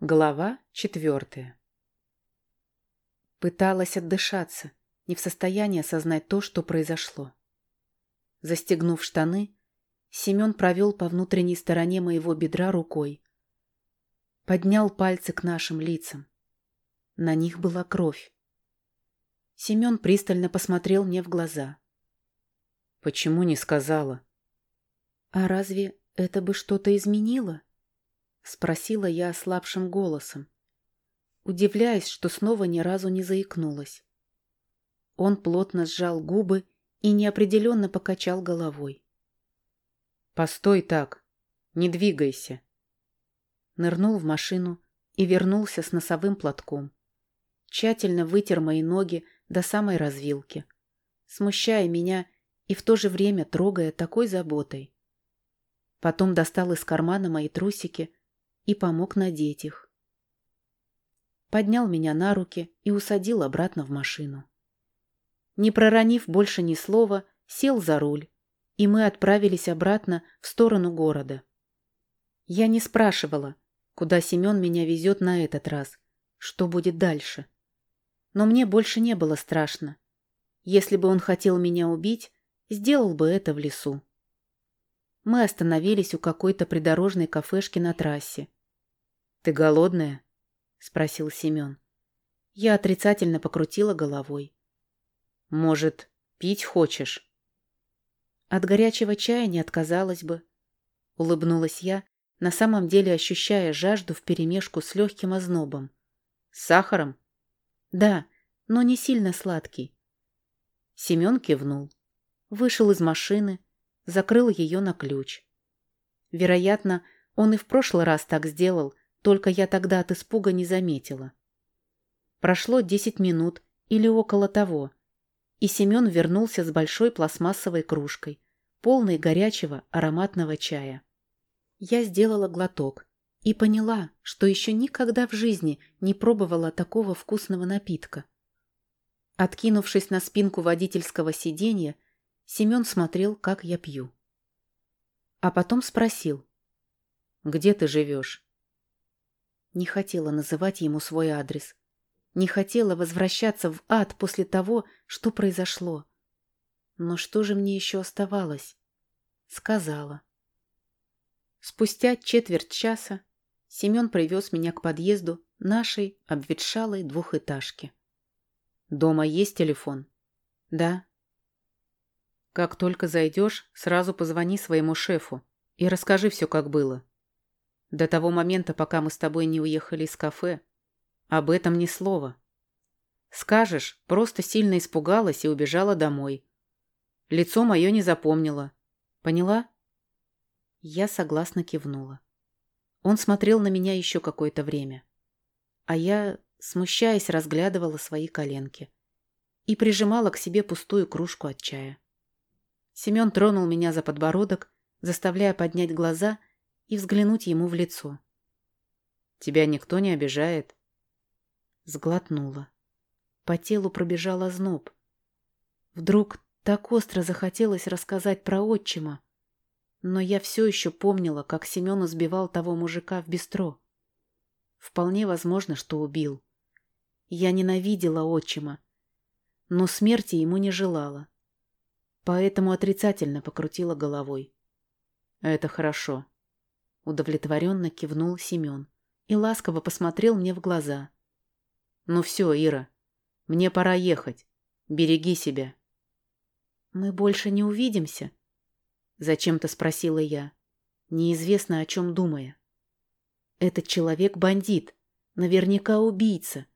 Глава четвертая. Пыталась отдышаться, не в состоянии осознать то, что произошло. Застегнув штаны, Семен провел по внутренней стороне моего бедра рукой. Поднял пальцы к нашим лицам. На них была кровь. Семен пристально посмотрел мне в глаза. «Почему не сказала?» «А разве это бы что-то изменило?» Спросила я ослабшим голосом, удивляясь, что снова ни разу не заикнулась. Он плотно сжал губы и неопределенно покачал головой. «Постой так, не двигайся!» Нырнул в машину и вернулся с носовым платком. Тщательно вытер мои ноги до самой развилки, смущая меня и в то же время трогая такой заботой. Потом достал из кармана мои трусики и помог надеть их. Поднял меня на руки и усадил обратно в машину. Не проронив больше ни слова, сел за руль, и мы отправились обратно в сторону города. Я не спрашивала, куда Семен меня везет на этот раз, что будет дальше. Но мне больше не было страшно. Если бы он хотел меня убить, сделал бы это в лесу. Мы остановились у какой-то придорожной кафешки на трассе. «Ты голодная?» — спросил Семен. Я отрицательно покрутила головой. «Может, пить хочешь?» «От горячего чая не отказалась бы», — улыбнулась я, на самом деле ощущая жажду вперемешку с легким ознобом. «С сахаром?» «Да, но не сильно сладкий». Семен кивнул. Вышел из машины, закрыл ее на ключ. Вероятно, он и в прошлый раз так сделал, только я тогда от испуга не заметила. Прошло десять минут или около того, и Семен вернулся с большой пластмассовой кружкой, полной горячего ароматного чая. Я сделала глоток и поняла, что еще никогда в жизни не пробовала такого вкусного напитка. Откинувшись на спинку водительского сиденья, Семен смотрел, как я пью. А потом спросил. «Где ты живешь?» Не хотела называть ему свой адрес. Не хотела возвращаться в ад после того, что произошло. Но что же мне еще оставалось? Сказала. Спустя четверть часа Семен привез меня к подъезду нашей обветшалой двухэтажки. «Дома есть телефон?» «Да». «Как только зайдешь, сразу позвони своему шефу и расскажи все, как было. До того момента, пока мы с тобой не уехали из кафе, об этом ни слова. Скажешь, просто сильно испугалась и убежала домой. Лицо мое не запомнила. Поняла? Я согласно кивнула. Он смотрел на меня еще какое-то время. А я, смущаясь, разглядывала свои коленки и прижимала к себе пустую кружку от чая. Семен тронул меня за подбородок, заставляя поднять глаза и взглянуть ему в лицо. «Тебя никто не обижает?» Сглотнула. По телу пробежал озноб. Вдруг так остро захотелось рассказать про отчима. Но я все еще помнила, как Семен избивал того мужика в бистро. Вполне возможно, что убил. Я ненавидела отчима, но смерти ему не желала. Поэтому отрицательно покрутила головой. «Это хорошо», Удовлетворенно кивнул Семен и ласково посмотрел мне в глаза. «Ну все, Ира, мне пора ехать. Береги себя». «Мы больше не увидимся?» Зачем-то спросила я, неизвестно о чем думая. «Этот человек бандит, наверняка убийца.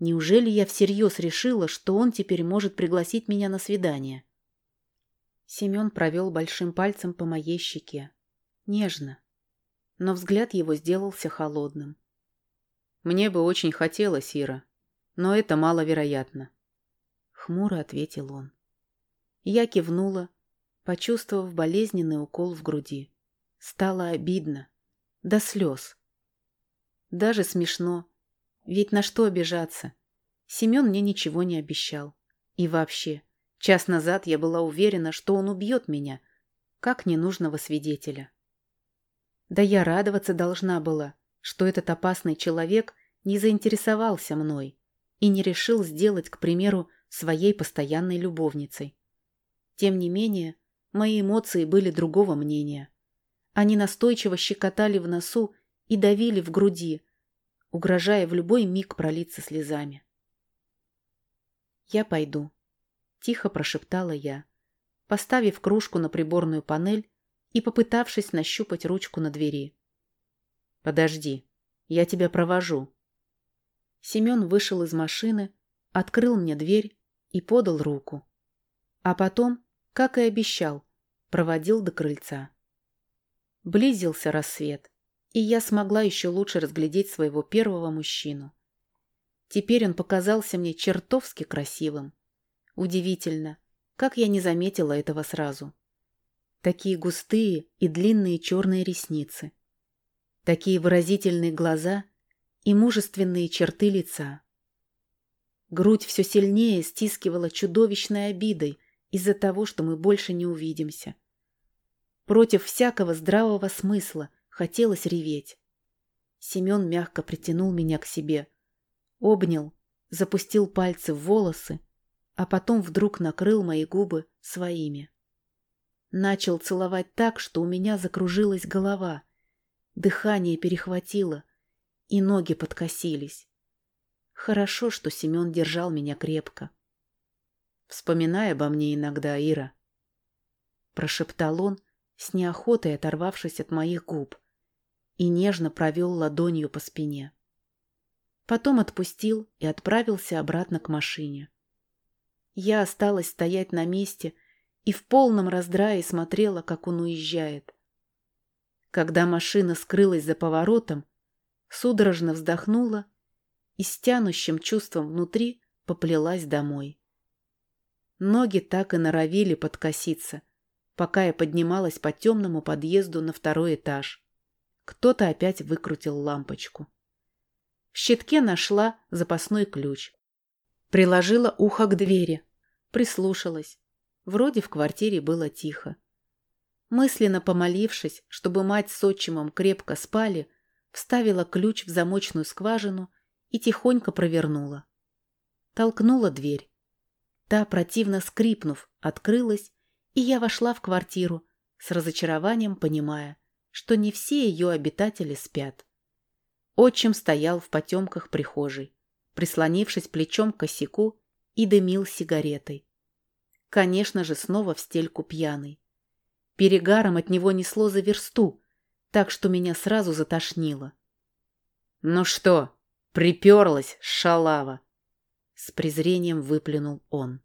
Неужели я всерьез решила, что он теперь может пригласить меня на свидание?» Семен провел большим пальцем по моей щеке. Нежно, но взгляд его сделался холодным. «Мне бы очень хотелось, Ира, но это маловероятно», — хмуро ответил он. Я кивнула, почувствовав болезненный укол в груди. Стало обидно. До слез. Даже смешно. Ведь на что обижаться? Семен мне ничего не обещал. И вообще, час назад я была уверена, что он убьет меня, как ненужного свидетеля. Да я радоваться должна была, что этот опасный человек не заинтересовался мной и не решил сделать, к примеру, своей постоянной любовницей. Тем не менее, мои эмоции были другого мнения. Они настойчиво щекотали в носу и давили в груди, угрожая в любой миг пролиться слезами. «Я пойду», — тихо прошептала я, поставив кружку на приборную панель и попытавшись нащупать ручку на двери. «Подожди, я тебя провожу». Семен вышел из машины, открыл мне дверь и подал руку. А потом, как и обещал, проводил до крыльца. Близился рассвет, и я смогла еще лучше разглядеть своего первого мужчину. Теперь он показался мне чертовски красивым. Удивительно, как я не заметила этого сразу. Такие густые и длинные черные ресницы. Такие выразительные глаза и мужественные черты лица. Грудь все сильнее стискивала чудовищной обидой из-за того, что мы больше не увидимся. Против всякого здравого смысла хотелось реветь. Семен мягко притянул меня к себе, обнял, запустил пальцы в волосы, а потом вдруг накрыл мои губы своими. Начал целовать так, что у меня закружилась голова, дыхание перехватило, и ноги подкосились. Хорошо, что Семен держал меня крепко. «Вспоминай обо мне иногда, Ира», — прошептал он, с неохотой оторвавшись от моих губ, и нежно провел ладонью по спине. Потом отпустил и отправился обратно к машине. Я осталась стоять на месте и в полном раздрае смотрела, как он уезжает. Когда машина скрылась за поворотом, судорожно вздохнула и с тянущим чувством внутри поплелась домой. Ноги так и норовили подкоситься, пока я поднималась по темному подъезду на второй этаж. Кто-то опять выкрутил лампочку. В щитке нашла запасной ключ. Приложила ухо к двери. Прислушалась. Вроде в квартире было тихо. Мысленно помолившись, чтобы мать с отчимом крепко спали, вставила ключ в замочную скважину и тихонько провернула. Толкнула дверь. Та, противно скрипнув, открылась, и я вошла в квартиру, с разочарованием понимая, что не все ее обитатели спят. Отчим стоял в потемках прихожей, прислонившись плечом к косяку и дымил сигаретой. Конечно же, снова в стельку пьяный. Перегаром от него несло за версту, так что меня сразу затошнило. «Ну что, Приперлась шалава. С презрением выплюнул он.